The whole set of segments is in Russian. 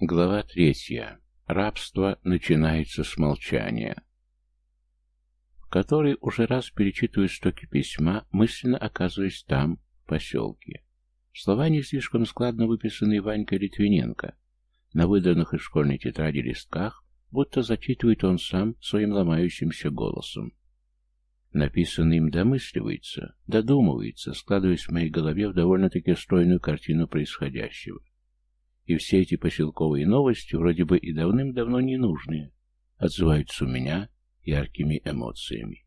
Глава третья. Рабство начинается с молчания. В который уже раз перечитываю стоки письма, мысленно оказываясь там, в поселке. Слова не слишком складно выписанные Ванькой Литвиненко. На выданных из школьной тетради листках, будто зачитывает он сам своим ломающимся голосом. Написанный им домысливается, додумывается, складываясь в моей голове в довольно-таки стройную картину происходящего. И все эти поселковые новости, вроде бы и давным-давно ненужные, отзываются у меня яркими эмоциями.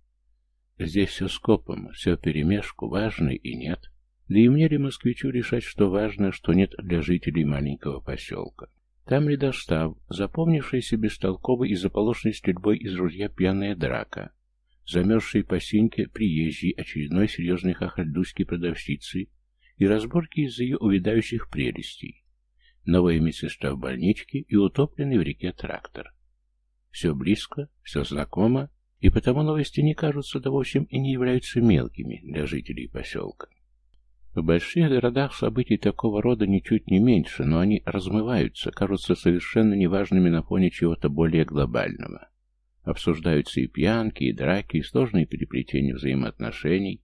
Здесь все скопом, все перемешку, важно и нет. Да и мне ли, москвичу, решать, что важно, что нет для жителей маленького поселка. Там ли достав, запомнившаяся бестолковой и заполошенной стрельбой из ружья пьяная драка, замерзшие по синьке приезжий очередной серьезной хахальдуськи продавщицы и разборки из-за ее увядающих прелестей новая медсестра в больничке и утопленный в реке трактор. Все близко, все знакомо, и потому новости не кажутся, да в общем и не являются мелкими для жителей поселка. В больших городах событий такого рода ничуть не меньше, но они размываются, кажутся совершенно неважными на фоне чего-то более глобального. Обсуждаются и пьянки, и драки, и сложные переплетения взаимоотношений,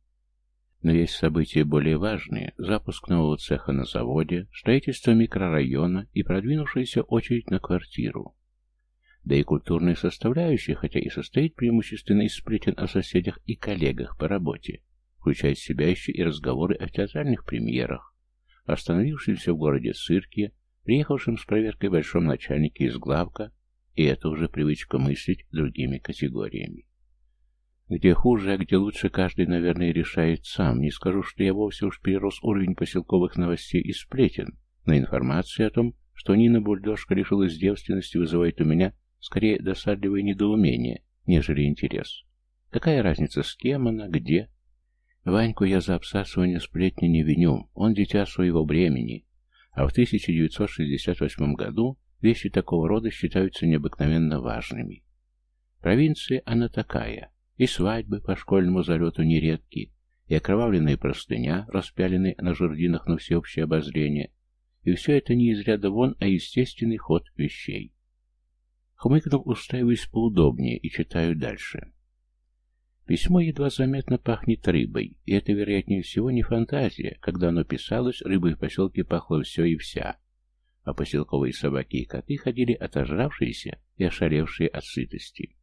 но есть события более важные – запуск нового цеха на заводе, строительство микрорайона и продвинувшаяся очередь на квартиру. Да и культурная составляющая, хотя и состоит преимущественно из сплетен о соседях и коллегах по работе, включает в себя еще и разговоры о театральных премьерах, остановившемся в городе цирке, приехавшем с проверкой большом начальнике из главка, и это уже привычка мыслить другими категориями. Где хуже, а где лучше, каждый, наверное, решает сам. Не скажу, что я вовсе уж перерос уровень поселковых новостей и сплетен, но информация о том, что Нина Бульдожка лишилась девственности, вызывает у меня скорее досадливое недоумение, нежели интерес. Какая разница, с кем она, где? Ваньку я за обсасывание сплетни не виню, он дитя своего времени. А в 1968 году вещи такого рода считаются необыкновенно важными. Провинция она такая – и свадьбы по школьному залету нередки, и окровавленная простыня, распяленная на жердинах на всеобщее обозрение, и все это не из ряда вон, а естественный ход вещей. Хмыкнув, устраиваюсь поудобнее и читаю дальше. Письмо едва заметно пахнет рыбой, и это, вероятнее всего, не фантазия. Когда оно писалось, рыбой в поселке пахло все и вся, а поселковые собаки и коты ходили отожравшиеся и ошалевшие от сытости.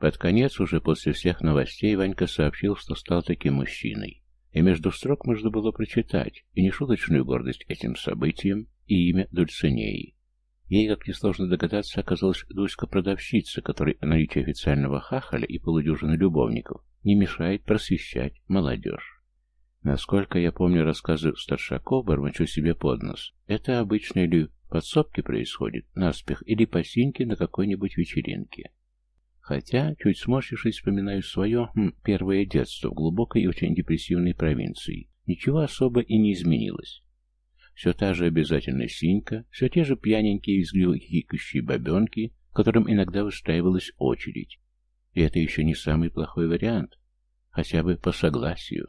Под конец, уже после всех новостей, Ванька сообщил, что стал таким мужчиной. И между строк можно было прочитать и нешуточную гордость этим событием, и имя Дульцинеи. Ей, как несложно догадаться, оказалась Дуська-продавщица, которой наличие официального хахаля и полудюжины любовников не мешает просвещать молодежь. Насколько я помню рассказы старшаков, бормочу себе под нос, это обычно или в подсобке происходит, наспех, или по синьке на какой-нибудь вечеринке. Хотя, чуть сморщившись, вспоминаю свое хм, первое детство в глубокой и очень депрессивной провинции. Ничего особо и не изменилось. Все та же обязательная синька, все те же пьяненькие, визгливые хикающие бабенки, которым иногда выстраивалась очередь. И это еще не самый плохой вариант. Хотя бы по согласию.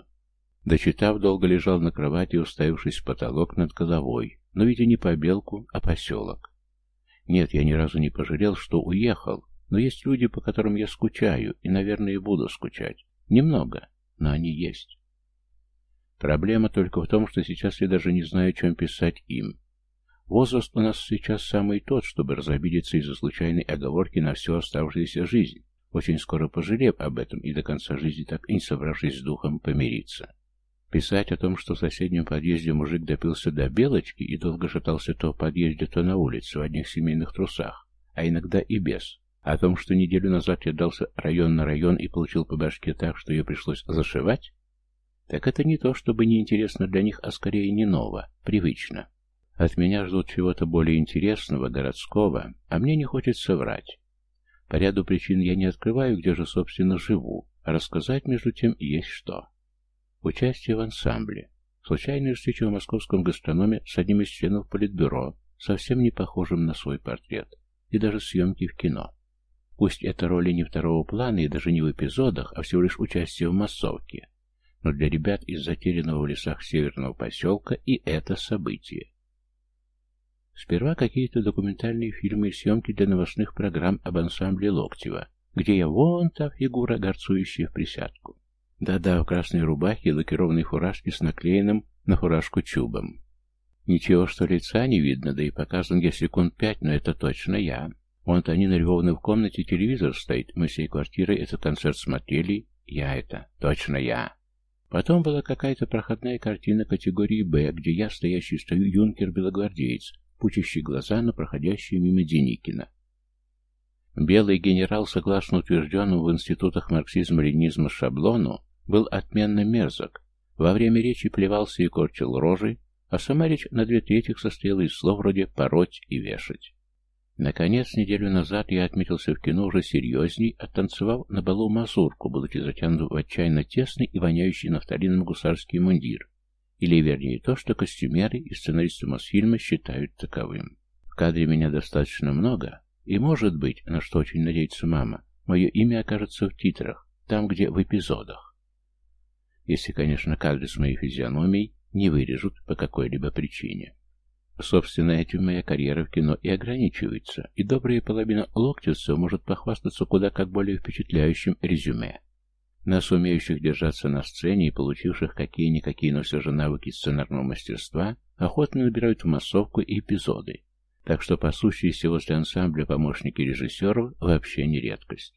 Дочитав, долго лежал на кровати, уставившись в потолок над головой, но видя не побелку, а поселок. Нет, я ни разу не пожалел, что уехал, но есть люди, по которым я скучаю, и, наверное, буду скучать. Немного, но они есть. Проблема только в том, что сейчас я даже не знаю, чем писать им. Возраст у нас сейчас самый тот, чтобы разобидеться из-за случайной оговорки на всю оставшуюся жизнь, очень скоро пожалев об этом и до конца жизни так и не собравшись с духом помириться. Писать о том, что в соседнем подъезде мужик допился до белочки и долго шатался то в подъезде, то на улице в одних семейных трусах, а иногда и без, о том, что неделю назад я дался район на район и получил по башке так, что ее пришлось зашивать, так это не то, чтобы неинтересно для них, а скорее не ново, привычно. От меня ждут чего-то более интересного, городского, а мне не хочется врать. По ряду причин я не открываю, где же, собственно, живу, а рассказать, между тем, есть что. Участие в ансамбле. Случайная встреча в московском гастрономе с одним из членов политбюро, совсем не похожим на свой портрет, и даже съемки в кино. Пусть это роли не второго плана и даже не в эпизодах, а всего лишь участие в массовке, но для ребят из затерянного в лесах северного поселка и это событие. Сперва какие-то документальные фильмы и съемки для новостных программ об ансамбле Локтева, где я вон та фигура, горцующая в присядку. Да-да, в красной рубахе и лакированной фуражке с наклеенным на фуражку чубом. Ничего, что лица не видно, да и показан я секунд пять, но это точно я. Вон-то они нарисованы в комнате, телевизор стоит, мы всей квартирой этот концерт смотрели, я это, точно я. Потом была какая-то проходная картина категории «Б», где я, стоящий стою, юнкер-белогвардеец, пучащий глаза на проходящую мимо Деникина. Белый генерал, согласно утвержденному в институтах марксизма-ленизма шаблону, был отменно мерзок. Во время речи плевался и корчил рожи, а сама речь на две трети состояла из слов вроде «пороть» и «вешать». Наконец, неделю назад я отметился в кино уже серьезней, оттанцевав на балу мазурку, будучи затянут в отчаянно тесный и воняющий нафталином гусарский мундир, или, вернее, то, что костюмеры и сценаристы Мосфильма считают таковым. В кадре меня достаточно много, и, может быть, на что очень надеется мама, мое имя окажется в титрах, там, где в эпизодах. Если, конечно, кадры с моей физиономией не вырежут по какой-либо причине. Собственно, этим моя карьера в кино и ограничивается, и добрая половина локтевцев может похвастаться куда как более впечатляющим резюме. Нас, умеющих держаться на сцене и получивших какие-никакие, но все же навыки сценарного мастерства, охотно набирают в массовку и эпизоды, так что пасущиеся возле ансамбля помощники режиссеров вообще не редкость.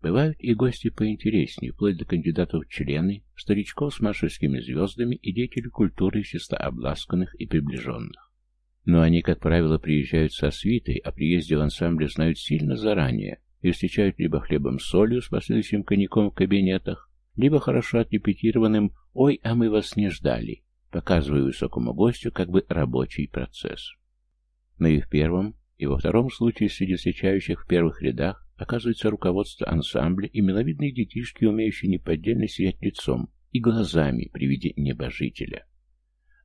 Бывают и гости поинтереснее, вплоть до кандидатов в члены, старичков с маршальскими звездами и деятелей культуры из обласканных и приближенных. Но они, как правило, приезжают со свитой, а приезде в ансамбле знают сильно заранее, и встречают либо хлебом с солью с последующим коньяком в кабинетах, либо хорошо отрепетированным «Ой, а мы вас не ждали», показывая высокому гостю как бы рабочий процесс. Но и в первом, и во втором случае среди встречающих в первых рядах оказывается руководство ансамбля и миловидные детишки, умеющие неподдельно сиять лицом и глазами при виде небожителя.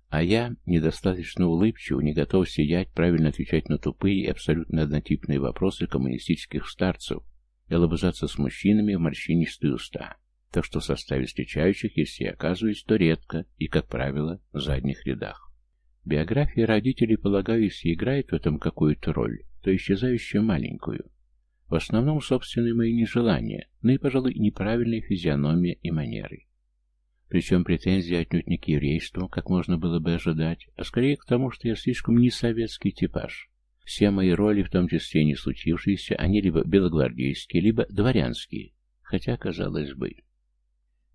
А я, недостаточно улыбчив, не готов сидеть, правильно отвечать на тупые и абсолютно однотипные вопросы коммунистических старцев и лобызаться с мужчинами в морщинистые уста. Так что в составе встречающих, если я оказываюсь, то редко и, как правило, в задних рядах. Биография родителей, полагаю, если играет в этом какую-то роль, то исчезающую маленькую. В основном собственные мои нежелания, но и, пожалуй, неправильные физиономия и манеры. Причем претензии отнюдь не к еврейству, как можно было бы ожидать, а скорее к тому, что я слишком не советский типаж. Все мои роли, в том числе не случившиеся, они либо белогвардейские, либо дворянские, хотя, казалось бы.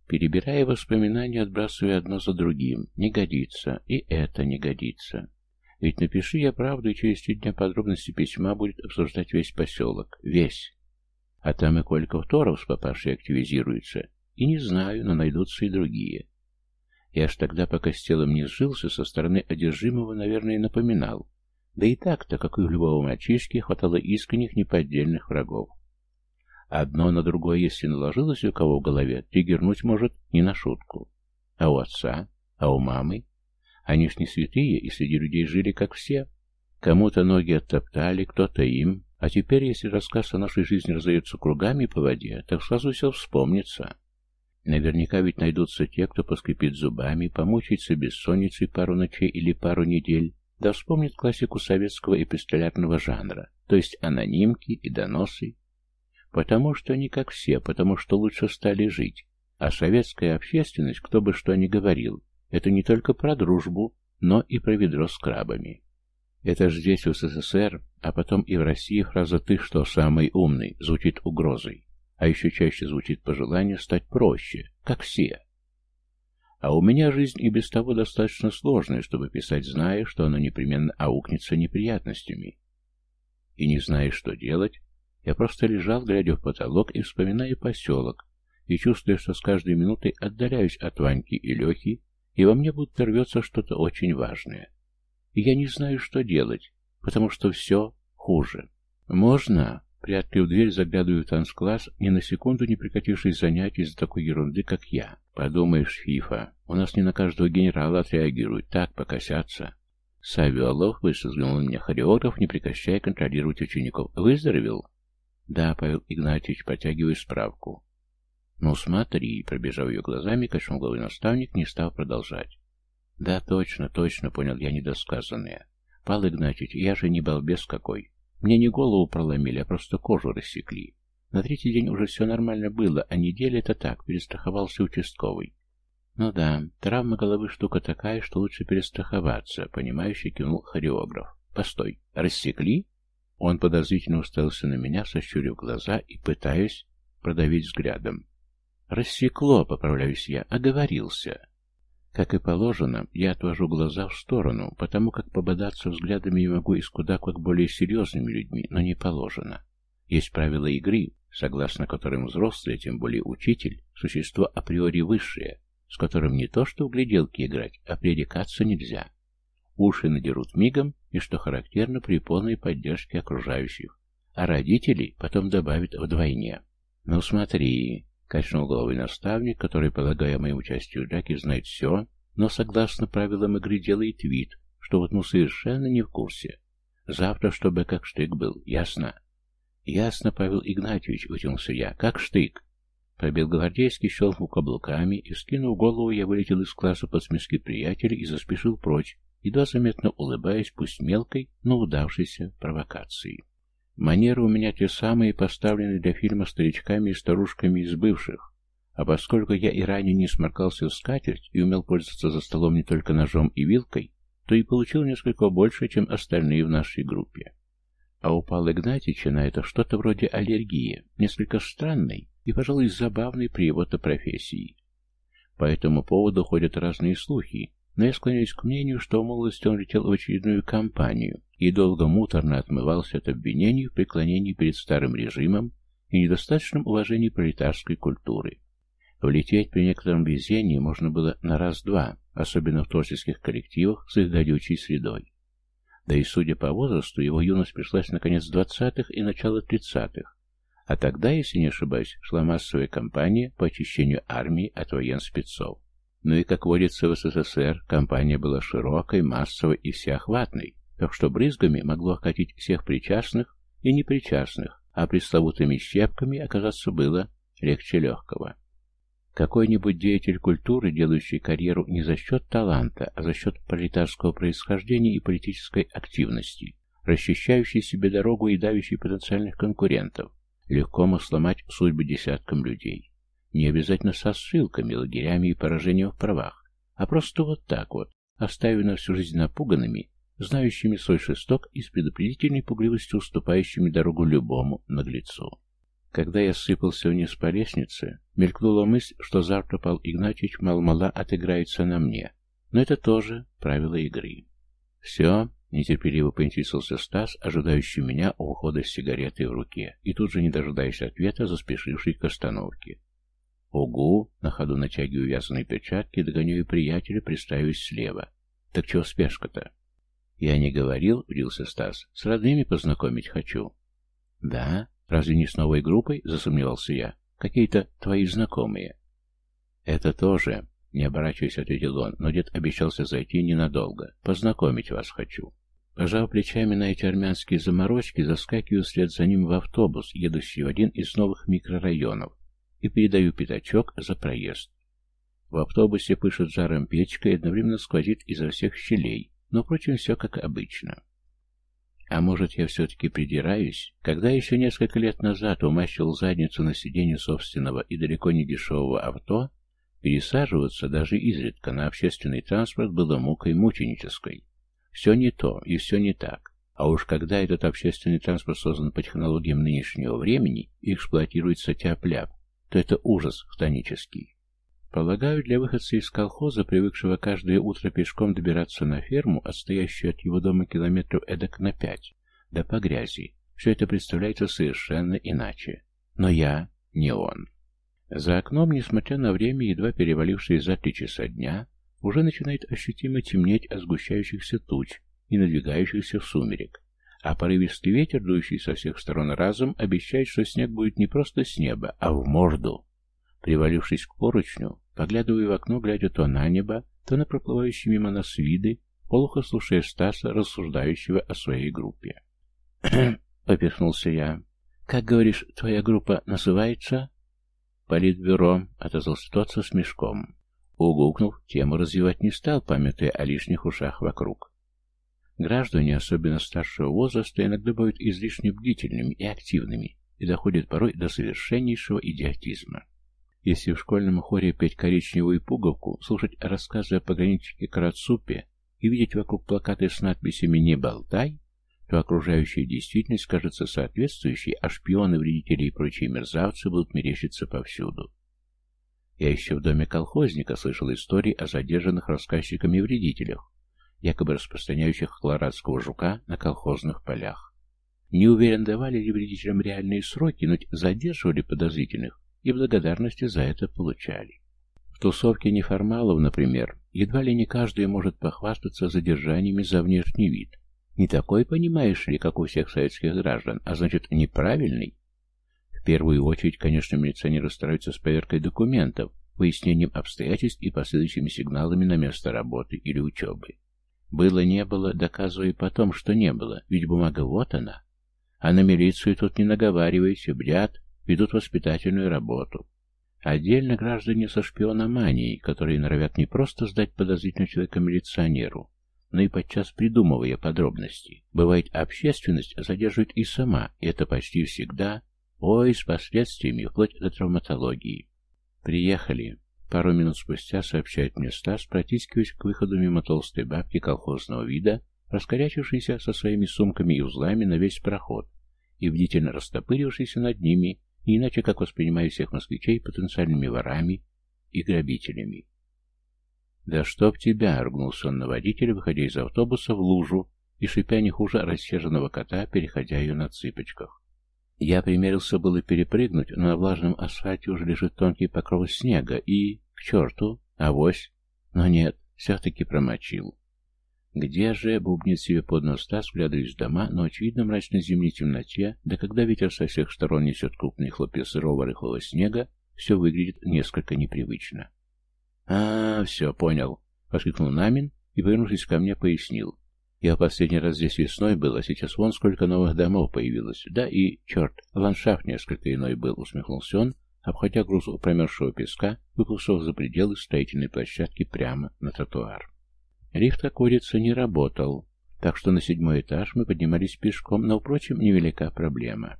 Перебирая воспоминания, отбрасывая одно за другим, не годится, и это не годится. Ведь напиши я правду, и через три дня подробности письма будет обсуждать весь поселок. Весь. А там и Колька Второв с папашей активизируется, и не знаю, но найдутся и другие. Я ж тогда, пока с телом не сжился, со стороны одержимого, наверное, напоминал. Да и так-то, как и у любого мальчишки, хватало искренних неподдельных врагов. Одно на другое, если наложилось у кого в голове, триггернуть может не на шутку. А у отца? А у мамы? Они ж не святые, и среди людей жили как все. Кому-то ноги оттоптали, кто-то им. А теперь, если рассказ о нашей жизни разойдется кругами по воде, так сразу все вспомнится. Наверняка ведь найдутся те, кто поскрипит зубами, помучается бессонницей пару ночей или пару недель, да вспомнит классику советского эпистолярного жанра, то есть анонимки и доносы. Потому что они как все, потому что лучше стали жить. А советская общественность, кто бы что ни говорил, это не только про дружбу, но и про ведро с крабами. Это же здесь, в СССР, а потом и в России фраза «ты что, самый умный» звучит угрозой а еще чаще звучит пожелание стать проще, как все. А у меня жизнь и без того достаточно сложная, чтобы писать, зная, что она непременно аукнется неприятностями. И не зная, что делать, я просто лежал, глядя в потолок и вспоминая поселок, и чувствуя, что с каждой минутой отдаляюсь от Ваньки и Лехи, и во мне будто рвется что-то очень важное. И я не знаю, что делать, потому что все хуже. Можно, Приоткрыв дверь, заглядываю в танцкласс, ни на секунду не прекратившись занятий из-за такой ерунды, как я. Подумаешь, Фифа, у нас не на каждого генерала отреагируют, так, покосятся. Быстро взглянул на меня хореограф, не прекращая контролировать учеников. Выздоровел? Да, Павел Игнатьевич, протягиваю справку. Ну смотри, пробежав ее глазами, качнул головой наставник, не стал продолжать. Да, точно, точно, понял я недосказанное. Пал Игнатьевич, я же не балбес какой. Мне не голову проломили, а просто кожу рассекли. На третий день уже все нормально было, а неделя это так, перестраховался участковый. Ну да, травма головы штука такая, что лучше перестраховаться, понимающий кивнул хореограф. Постой, рассекли? Он подозрительно уставился на меня, сощурив глаза и пытаясь продавить взглядом. «Рассекло», — поправляюсь я, — «оговорился». Как и положено, я отвожу глаза в сторону, потому как пободаться взглядами я могу и с куда как более серьезными людьми, но не положено. Есть правила игры, согласно которым взрослый, тем более учитель, существо априори высшее, с которым не то что в гляделки играть, а пререкаться нельзя. Уши надерут мигом, и, что характерно, при полной поддержке окружающих. А родителей потом добавят вдвойне. «Ну смотри», — качнул головой наставник, который, полагая моему участию в драке, знает все, но, согласно правилам игры, делает вид, что вот ну совершенно не в курсе. Завтра, чтобы как штык был, ясно? Ясно, Павел Игнатьевич, вытянулся я, как штык. Пробил гвардейский, щелкнул каблуками, и, скинув голову, я вылетел из класса под смески приятеля и заспешил прочь, едва заметно улыбаясь, пусть мелкой, но удавшейся провокации. Манеры у меня те самые, поставленные для фильма старичками и старушками из бывших, а поскольку я и ранее не сморкался в скатерть и умел пользоваться за столом не только ножом и вилкой, то и получил несколько больше, чем остальные в нашей группе. А у Павла Игнатьича на это что-то вроде аллергии, несколько странной и, пожалуй, забавной при его-то профессии. По этому поводу ходят разные слухи, но я склоняюсь к мнению, что в молодости он летел в очередную кампанию и долго муторно отмывался от обвинений в преклонении перед старым режимом и недостаточном уважении пролетарской культуры. Влететь при некотором везении можно было на раз-два, особенно в творческих коллективах с их гадючей средой. Да и, судя по возрасту, его юность пришлась на конец двадцатых и начало тридцатых, а тогда, если не ошибаюсь, шла массовая кампания по очищению армии от военспецов. Ну и, как водится в СССР, кампания была широкой, массовой и всеохватной, так что брызгами могло окатить всех причастных и непричастных, а пресловутыми щепками оказаться было легче легкого. Какой-нибудь деятель культуры, делающий карьеру не за счет таланта, а за счет пролетарского происхождения и политической активности, расчищающий себе дорогу и давящий потенциальных конкурентов, легко мог сломать судьбы десяткам людей. Не обязательно со ссылками, лагерями и поражением в правах, а просто вот так вот, оставив на всю жизнь напуганными, знающими свой шесток и с предупредительной пугливостью уступающими дорогу любому наглецу. Когда я сыпался вниз по лестнице, мелькнула мысль, что завтра Пал Игнатьевич мал-мала отыграется на мне. Но это тоже правило игры. «Все?» — нетерпеливо поинтересовался Стас, ожидающий меня у ухода с сигаретой в руке, и тут же, не дожидаясь ответа, заспешивший к остановке. «Угу!» — на ходу натягиваю вязаные перчатки, догоняю приятеля, приставившись слева. «Так чего спешка-то?» «Я не говорил», — удился Стас. «С родными познакомить хочу». «Да? Разве не с новой группой?» — засомневался я. «Какие-то твои знакомые». «Это тоже», — не оборачиваясь, ответил он, но дед обещался зайти ненадолго. «Познакомить вас хочу». Пожав плечами на эти армянские заморочки, заскакиваю вслед за ним в автобус, едущий в один из новых микрорайонов, и передаю пятачок за проезд. В автобусе пышет жаром печка и одновременно сквозит изо всех щелей, но, впрочем, все как обычно. А может, я все-таки придираюсь? Когда еще несколько лет назад умащивал задницу на сиденье собственного и далеко не дешевого авто, пересаживаться даже изредка на общественный транспорт было мукой мученической. Все не то и все не так. А уж когда этот общественный транспорт создан по технологиям нынешнего времени и эксплуатируется тяп-ляп, то это ужас хтонический. Полагаю, для выходца из колхоза, привыкшего каждое утро пешком добираться на ферму, отстоящую от его дома километров эдак на пять, да по грязи, все это представляется совершенно иначе. Но я не он. За окном, несмотря на время, едва перевалившие за три часа дня, уже начинает ощутимо темнеть от сгущающихся туч и надвигающихся сумерек, а порывистый ветер, дующий со всех сторон разом, обещает, что снег будет не просто с неба, а в морду. Привалившись к поручню, поглядывая в окно, глядя то на небо, то на проплывающие мимо нас виды, полухо слушая Стаса, рассуждающего о своей группе. поперхнулся я. «Как, говоришь, твоя группа называется?» «Политбюро», — отозвался тот со смешком. Угукнув, тему развивать не стал, памятуя о лишних ушах вокруг. Граждане, особенно старшего возраста, иногда бывают излишне бдительными и активными и доходят порой до совершеннейшего идиотизма. Если в школьном хоре петь коричневую пуговку, слушать рассказы о пограничнике Карацупе и видеть вокруг плакаты с надписями «Не болтай», то окружающая действительность кажется соответствующей, а шпионы, вредители и прочие мерзавцы будут мерещиться повсюду. Я еще в доме колхозника слышал истории о задержанных рассказчиками вредителях, якобы распространяющих колорадского жука на колхозных полях. Не уверен, давали ли вредителям реальные сроки, но задерживали подозрительных и благодарности за это получали. В тусовке неформалов, например, едва ли не каждый может похвастаться задержаниями за внешний вид. Не такой, понимаешь ли, как у всех советских граждан, а значит, неправильный. В первую очередь, конечно, милиционеры стараются с поверкой документов, выяснением обстоятельств и последующими сигналами на место работы или учебы. Было-не было, доказывая потом, что не было, ведь бумага вот она. А на милицию тут не наговаривайте, бдят, ведут воспитательную работу. Отдельно граждане со шпиономанией, которые норовят не просто сдать подозрительного человека милиционеру, но и подчас придумывая подробности. Бывает, общественность задерживает и сама, и это почти всегда, ой, с последствиями, вплоть до травматологии. Приехали. Пару минут спустя сообщает мне Стас, протискиваясь к выходу мимо толстой бабки колхозного вида, раскорячившейся со своими сумками и узлами на весь проход, и бдительно растопырившийся над ними, не иначе как воспринимая всех москвичей потенциальными ворами и грабителями. «Да чтоб тебя!» — ругнулся он на водителя, выходя из автобуса в лужу и шипя не хуже рассерженного кота, переходя ее на цыпочках. Я примерился было перепрыгнуть, но на влажном асфальте уже лежит тонкий покров снега, и... к черту! Авось! Но нет, все-таки промочил. Где же, бубнит себе под нос Стас, вглядываясь в дома, но очевидно мрачной зимней темноте, да когда ветер со всех сторон несет крупные хлопья сырого рыхлого снега, все выглядит несколько непривычно. а, все, понял», — воскликнул Намин и, повернувшись ко мне, пояснил. Я последний раз здесь весной был, а сейчас вон сколько новых домов появилось. Да и, черт, ландшафт несколько иной был, усмехнулся он, обходя груз промерзшего песка, выплывшего за пределы строительной площадки прямо на тротуар. Лифт, окурится, не работал, так что на седьмой этаж мы поднимались пешком, но, впрочем, невелика проблема.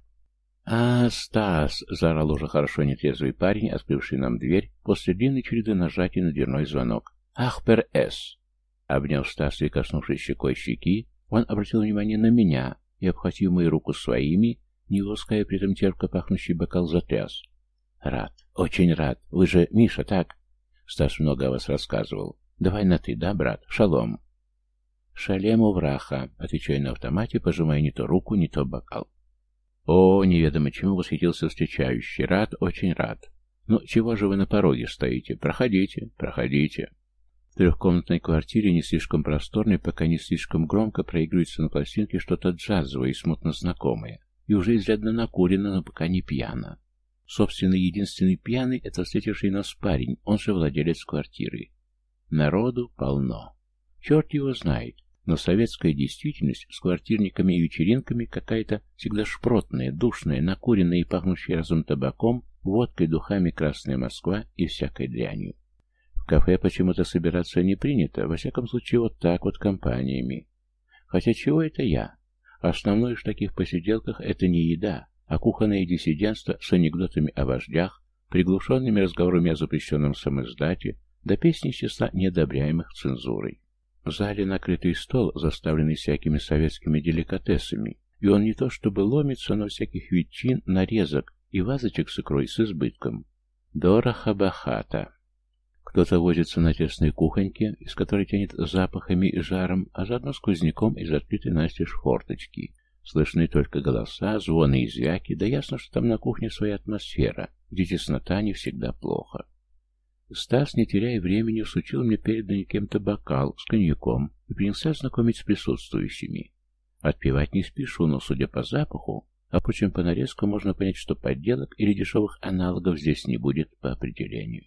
«А, Стас!» — заорал уже хорошо нетрезвый парень, открывший нам дверь после длинной череды нажатий на дверной звонок. «Ах, пер эс!» Обняв Стаса и коснувшись щекой щеки, он обратил внимание на меня и, обхватив мою руку своими, не лаская при этом терпко пахнущий бокал, затряс. «Рад, очень рад. Вы же Миша, так?» Стас много о вас рассказывал. «Давай на «ты», да, брат? Шалом». «Шалему враха», — отвечаю на автомате, пожимая не то руку, не то бокал. «О, неведомо чему восхитился встречающий. Рад, очень рад. Ну, чего же вы на пороге стоите? Проходите, проходите». В трехкомнатной квартире, не слишком просторной, пока не слишком громко, проигрывается на пластинке что-то джазовое и смутно знакомое. И уже изрядно накурено, но пока не пьяно. Собственно, единственный пьяный — это встретивший нас парень, он же владелец квартиры. Народу полно. Черт его знает, но советская действительность с квартирниками и вечеринками какая-то всегда шпротная, душная, накуренная и пахнущая разум табаком, водкой, духами Красная Москва и всякой дрянью кафе почему-то собираться не принято, во всяком случае вот так вот компаниями. Хотя чего это я? Основное в таких посиделках это не еда, а кухонное диссидентство с анекдотами о вождях, приглушенными разговорами о запрещенном самоиздате, да песни числа неодобряемых цензурой. В зале накрытый стол, заставленный всякими советскими деликатесами, и он не то чтобы ломится, но всяких ветчин, нарезок и вазочек с икрой с избытком. Дорого-бахата. Кто-то возится на тесной кухоньке, из которой тянет запахами и жаром, а заодно сквозняком из открытой настежь форточки. Слышны только голоса, звоны и звяки, да ясно, что там на кухне своя атмосфера, где теснота не всегда плохо. Стас, не теряя времени, сучил мне переданный кем-то бокал с коньяком и принялся знакомить с присутствующими. Отпивать не спешу, но, судя по запаху, а впрочем, по нарезку можно понять, что подделок или дешевых аналогов здесь не будет по определению.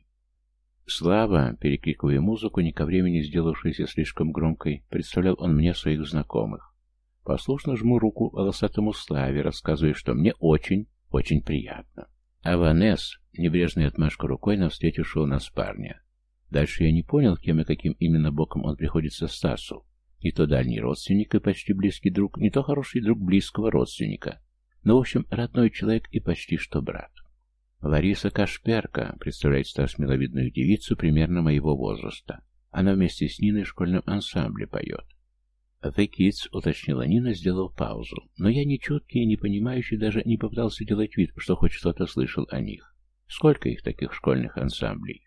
Слава, перекрикивая музыку, не ко времени сделавшейся слишком громкой, представлял он мне своих знакомых. Послушно жму руку волосатому Славе, рассказывая, что мне очень, очень приятно. А Ванесс, небрежной отмашка рукой на встретившего нас парня. Дальше я не понял, кем и каким именно боком он приходится Стасу, Не то дальний родственник и почти близкий друг, не то хороший друг близкого родственника. Но, в общем, родной человек и почти что брат. Лариса Кашперка представляет Стас миловидную девицу примерно моего возраста. Она вместе с Ниной в школьном ансамбле поет. «The Kids», — уточнила Нина, сделав паузу. Но я не чуткий и не понимающий даже не попытался делать вид, что хоть что-то слышал о них. Сколько их таких школьных ансамблей?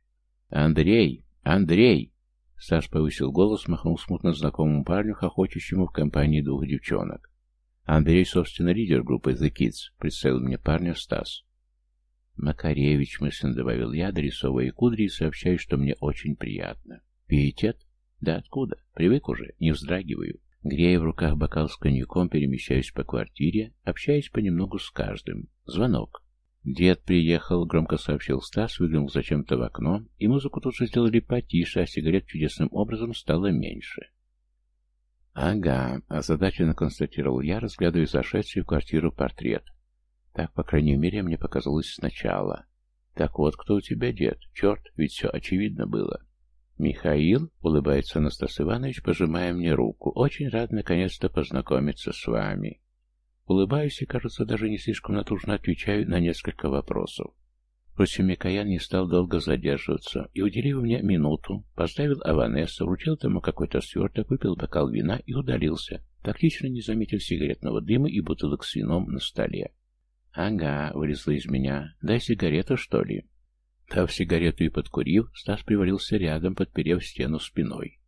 «Андрей! Андрей!» Стас повысил голос, махнул смутно знакомому парню, хохочущему в компании двух девчонок. «Андрей, собственно, лидер группы The Kids», — представил мне парня Стас. «Макаревич», — мысленно добавил я, дорисовывая кудри и сообщаю, что мне очень приятно. «Пиетет? Да откуда? Привык уже, не вздрагиваю. Грея в руках бокал с коньяком, перемещаюсь по квартире, общаясь понемногу с каждым. Звонок. «Дед приехал», — громко сообщил Стас, выглянул зачем-то в окно, и музыку тут же сделали потише, а сигарет чудесным образом стало меньше. «Ага», — озадаченно констатировал я, разглядывая зашедший в квартиру портрет. Так, по крайней мере, мне показалось сначала. «Так вот, кто у тебя дед? Черт, ведь все очевидно было». «Михаил?» — улыбается Анастас Иванович, пожимая мне руку. «Очень рад наконец-то познакомиться с вами». Улыбаюсь и, кажется, даже не слишком натужно отвечаю на несколько вопросов. Впрочем, Микоян не стал долго задерживаться и, уделив мне минуту, поставил Аванесса, вручил тому какой-то сверток, выпил бокал вина и удалился, тактично не заметив сигаретного дыма и бутылок с вином на столе. «Ага», — вылезла из меня, — «дай сигарету, что ли?» Дав сигарету и подкурив, Стас привалился рядом, подперев стену спиной.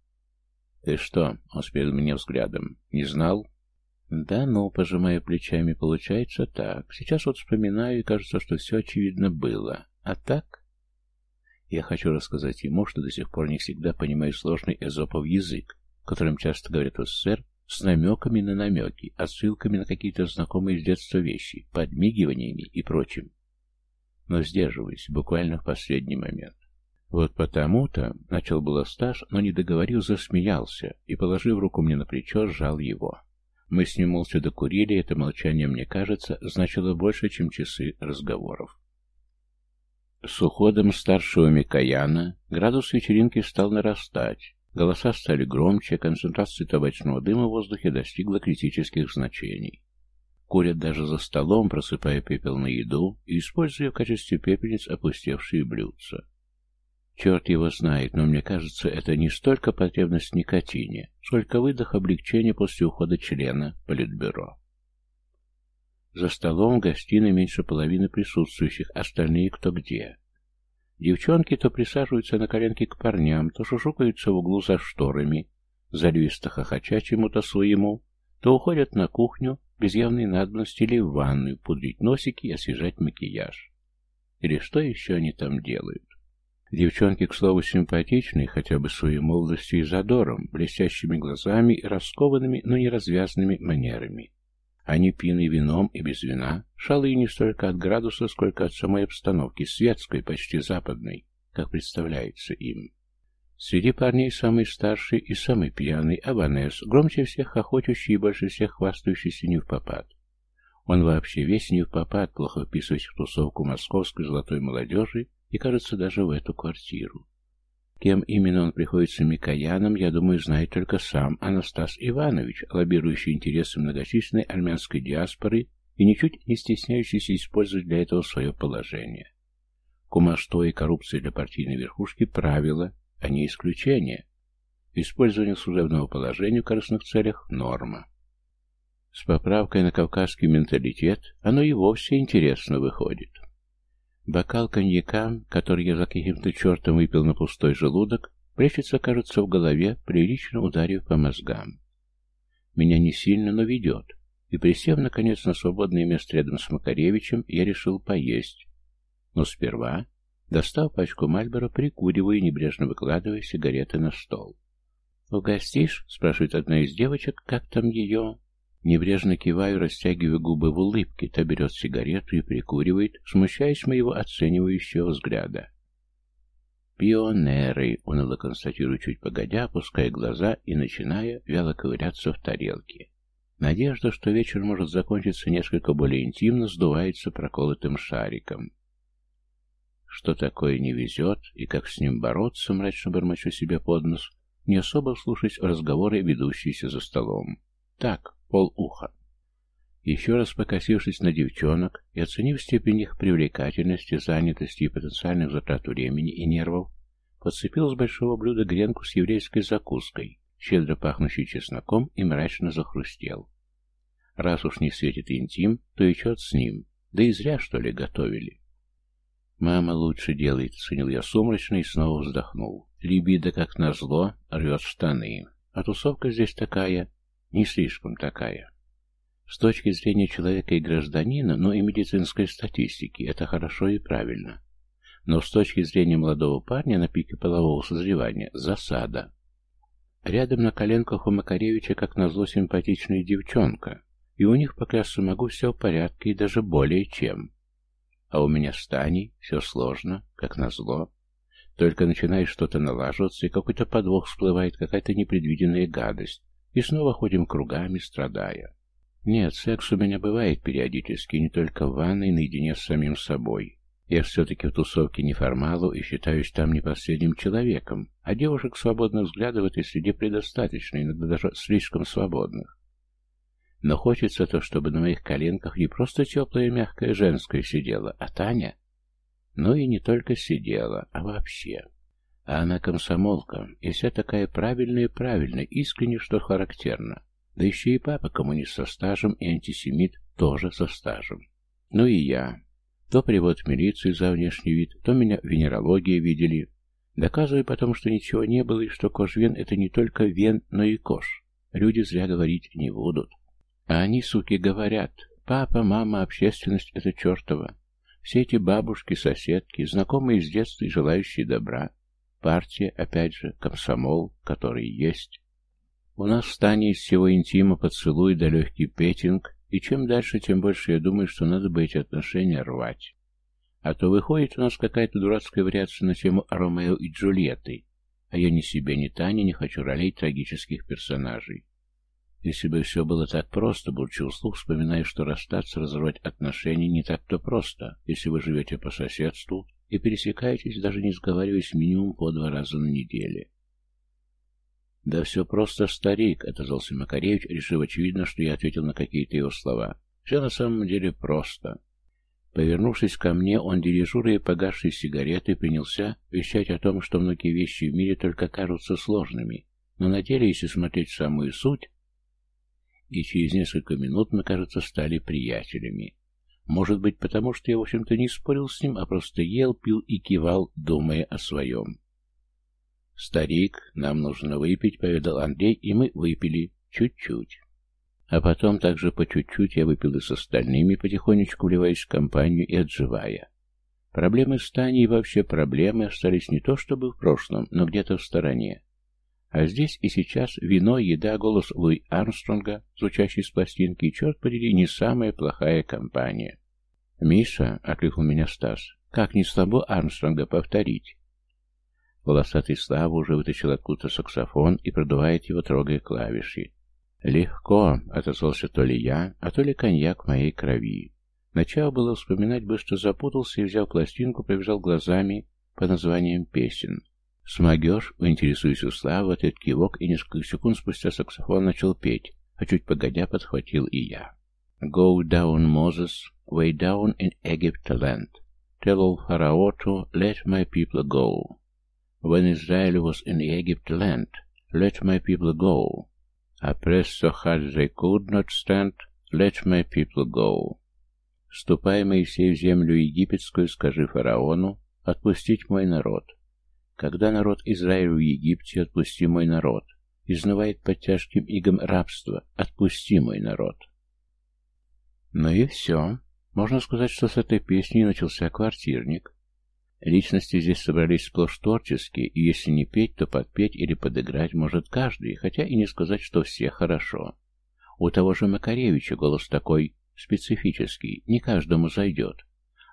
«Ты что?» — он смерил меня взглядом. «Не знал?» «Да ну», — пожимая плечами, — «получается так. Сейчас вот вспоминаю, и кажется, что все очевидно было. А так?» Я хочу рассказать ему, что до сих пор не всегда понимаю сложный эзопов язык, которым часто говорят в СССР, с намеками на намеки, отсылками на какие-то знакомые с детства вещи, подмигиваниями и прочим. Но сдерживаюсь, буквально в последний момент. Вот потому-то, начал было Стас, но не договорил, засмеялся и, положив руку мне на плечо, сжал его. Мы с ним молча докурили, и это молчание, мне кажется, значило больше, чем часы разговоров. С уходом старшего Микояна градус вечеринки стал нарастать. Голоса стали громче, концентрация табачного дыма в воздухе достигла критических значений. Курят даже за столом, просыпая пепел на еду и используя в качестве пепельниц опустевшие блюдца. Черт его знает, но мне кажется, это не столько потребность в никотине, сколько выдох облегчения после ухода члена Политбюро. За столом в гостиной меньше половины присутствующих, остальные кто где. Девчонки то присаживаются на коленки к парням, то шушукаются в углу за шторами, заливисто хохоча чему-то своему, то уходят на кухню без явной надобности или в ванную, пудрить носики и освежать макияж. Или что еще они там делают? Девчонки, к слову, симпатичные, хотя бы своей молодостью и задором, блестящими глазами и раскованными, но не развязанными манерами. Они пьяны вином и без вина, шалые не столько от градуса, сколько от самой обстановки, светской, почти западной, как представляется им. Среди парней самый старший и самый пьяный Аванес, громче всех хохочущий и больше всех хвастающийся не в попад. Он вообще весь не в попад, плохо вписываясь в тусовку московской золотой молодежи и, кажется, даже в эту квартиру. Кем именно он приходится Микояном, я думаю, знает только сам Анастас Иванович, лоббирующий интересы многочисленной армянской диаспоры и ничуть не стесняющийся использовать для этого свое положение. Кумовство и коррупция для партийной верхушки – правило, а не исключение. Использование служебного положения в корыстных целях – норма. С поправкой на кавказский менталитет оно и вовсе интересно выходит. Бокал коньяка, который я за каким-то чертом выпил на пустой желудок, прячется, кажется, в голове, прилично ударив по мозгам. Меня не сильно, но ведет. И присев, наконец, на свободное место рядом с Макаревичем, я решил поесть. Но сперва, достав пачку Мальбора, прикуриваю, небрежно выкладывая сигареты на стол. «Угостишь?» — спрашивает одна из девочек, как там ее... Небрежно киваю, растягивая губы в улыбке, та берет сигарету и прикуривает, смущаясь моего оценивающего взгляда. «Пионеры», — уныло констатирую чуть погодя, опуская глаза и начиная вяло ковыряться в тарелке. Надежда, что вечер может закончиться несколько более интимно, сдувается проколотым шариком. Что такое не везет, и как с ним бороться, мрачно бормочу себе под нос, не особо слушать разговоры, ведущиеся за столом. Так, полуха. Еще раз покосившись на девчонок и оценив степень их привлекательности, занятости и потенциальных затрат времени и нервов, подцепил с большого блюда гренку с еврейской закуской, щедро пахнущей чесноком, и мрачно захрустел. Раз уж не светит интим, то и чет с ним, да и зря, что ли, готовили. «Мама лучше делает», — ценил я сумрачно и снова вздохнул. Либидо, как назло, рвет штаны. А тусовка здесь такая, не слишком такая. С точки зрения человека и гражданина, но и медицинской статистики, это хорошо и правильно. Но с точки зрения молодого парня на пике полового созревания – засада. Рядом на коленках у Макаревича, как назло, симпатичная девчонка, и у них, поклясться могу, все в порядке и даже более чем. А у меня с Таней все сложно, как назло. Только начинает что-то налаживаться, и какой-то подвох всплывает, какая-то непредвиденная гадость, и снова ходим кругами, страдая. Нет, секс у меня бывает периодически, не только в ванной, наедине с самим собой. Я все-таки в тусовке неформалу и считаюсь там не последним человеком, а девушек свободных взглядов в этой среде предостаточно, иногда даже слишком свободных. Но хочется то, чтобы на моих коленках не просто теплая мягкая женская сидела, а Таня. Ну и не только сидела, а вообще. А она комсомолка, и вся такая правильная-правильная, искренне, что характерно. Да еще и папа коммунист со стажем и антисемит тоже со стажем. Ну и я. То привод в милицию за внешний вид, то меня в венерологии видели. Доказываю потом, что ничего не было и что кожвен это не только вен, но и кож. Люди зря говорить не будут. А они, суки, говорят. Папа, мама, общественность — это чертово. Все эти бабушки, соседки, знакомые с детства и желающие добра. Партия, опять же, комсомол, который есть. У нас в стане из всего интима поцелуй да легкий петинг, и чем дальше, тем больше я думаю, что надо бы эти отношения рвать. А то выходит у нас какая-то дурацкая вариация на тему Ромео и Джульетты, а я ни себе, ни Тане не хочу ролей трагических персонажей. Если бы все было так просто, бурчу вслух, вспоминая, что расстаться, разорвать отношения не так-то просто, если вы живете по соседству и пересекаетесь, даже не сговариваясь минимум по два раза на неделе. «Да все просто, старик», — отозвался Макаревич, решив очевидно, что я ответил на какие-то его слова. «Все на самом деле просто». Повернувшись ко мне, он, дирижируя погасшей сигареты, принялся вещать о том, что многие вещи в мире только кажутся сложными, но на деле, если смотреть самую суть, и через несколько минут мы, кажется, стали приятелями. Может быть, потому что я, в общем-то, не спорил с ним, а просто ел, пил и кивал, думая о своем. «Старик, нам нужно выпить», — поведал Андрей, и мы выпили чуть-чуть. А потом также по чуть-чуть я выпил и с остальными, потихонечку вливаясь в компанию и отживая. Проблемы с Таней и вообще проблемы остались не то чтобы в прошлом, но где-то в стороне. А здесь и сейчас вино, еда, голос Луи Армстронга, звучащий с пластинки, и, черт подери, не самая плохая компания. «Миша», — окликнул меня Стас, — «как не слабо Армстронга повторить?» Волосатый Слава уже вытащил откуда-то саксофон и продувает его, трогая клавиши. «Легко», — отозвался то ли я, а то ли коньяк моей крови. Начал было вспоминать, быстро запутался и, взяв пластинку, пробежал глазами по названиям песен. «Смогешь?» — интересуюсь у Славы, ответ кивок, и несколько секунд спустя саксофон начал петь, а чуть погодя подхватил и я. «Go down, Moses, way down in Egypt land. Tell all Pharaoh to let my people go. When Israel was in Egypt land, let my people go. Oppressed so hard they could not stand, let my people go. Ступай, Моисей, в землю египетскую, скажи фараону, отпустить мой народ. Когда народ Израиля в Египте, отпусти мой народ. Изнывает под тяжким игом рабства, отпусти мой народ. Ну и все. Можно сказать, что с этой песней начался квартирник. Личности здесь собрались сплошь творческие, и если не петь, то подпеть или подыграть может каждый, хотя и не сказать, что все хорошо. У того же Макаревича голос такой специфический, не каждому зайдет.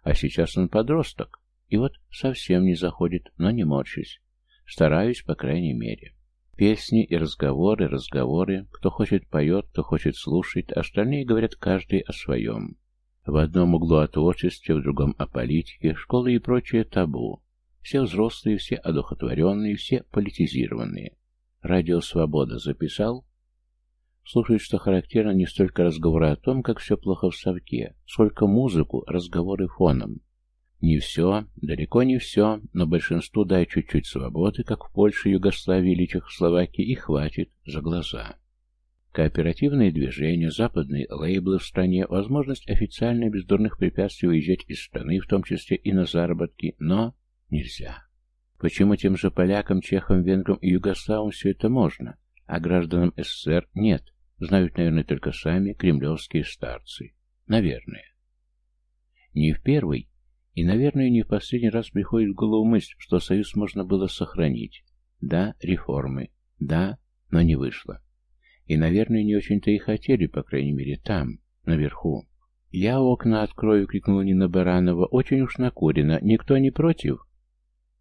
А сейчас он подросток, и вот совсем не заходит, но не морщусь. Стараюсь, по крайней мере. Песни и разговоры, разговоры. Кто хочет поет, кто хочет слушает, остальные говорят каждый о своем. В одном углу о творчестве, в другом о политике, школы и прочее табу. Все взрослые, все одухотворенные, все политизированные. Радио «Свобода» записал? Слушает, что характерно не столько разговоры о том, как все плохо в совке, сколько музыку, разговоры фоном. Не все, далеко не все, но большинству дай чуть-чуть свободы, как в Польше, Югославии или Чехословакии, и хватит за глаза. Кооперативные движения, западные лейблы в стране, возможность официально без дурных препятствий уезжать из страны, в том числе и на заработки, но нельзя. Почему тем же полякам, чехам, венграм и югославам все это можно, а гражданам СССР нет? Знают, наверное, только сами кремлевские старцы. Наверное. Не в первый и, наверное, не в последний раз приходит в голову мысль, что Союз можно было сохранить. Да, реформы. Да, но не вышло. И, наверное, не очень-то и хотели, по крайней мере, там, наверху. «Я окна открою!» — крикнула Нина Баранова. «Очень уж накурено. Никто не против?»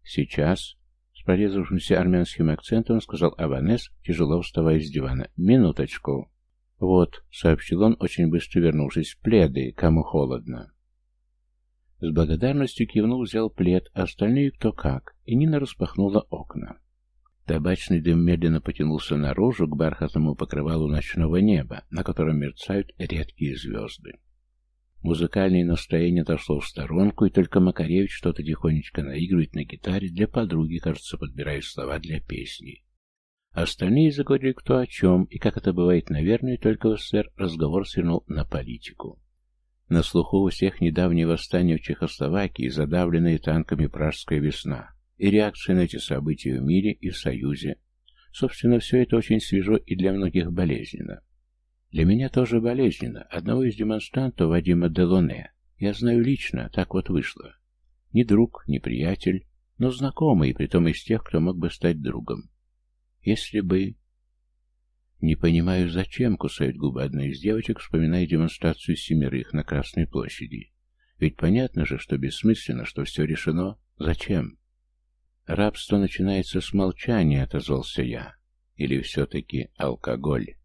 «Сейчас!» — с прорезавшимся армянским акцентом сказал Аванес, тяжело вставая с дивана. «Минуточку!» «Вот», — сообщил он, очень быстро вернувшись, — «пледы, кому холодно». С благодарностью кивнул, взял плед, а остальные кто как, и Нина распахнула окна. Табачный дым медленно потянулся наружу к бархатному покрывалу ночного неба, на котором мерцают редкие звезды. Музыкальное настроение отошло в сторонку, и только Макаревич что-то тихонечко наигрывает на гитаре для подруги, кажется, подбирая слова для песни. Остальные заговорили кто о чем, и, как это бывает, наверное, только в СССР разговор свернул на политику. На слуху у всех недавнее восстание в Чехословакии, задавленное танками «Пражская весна», и реакции на эти события в мире и в Союзе. Собственно, все это очень свежо и для многих болезненно. Для меня тоже болезненно. Одного из демонстрантов, Вадима Делоне, я знаю лично, так вот вышло. Не друг, не приятель, но знакомый, притом из тех, кто мог бы стать другом. Если бы... Не понимаю, зачем кусает губы одна из девочек, вспоминая демонстрацию семерых на Красной площади. Ведь понятно же, что бессмысленно, что все решено. Зачем? «Рабство начинается с молчания», — отозвался я. «Или все-таки алкоголь?»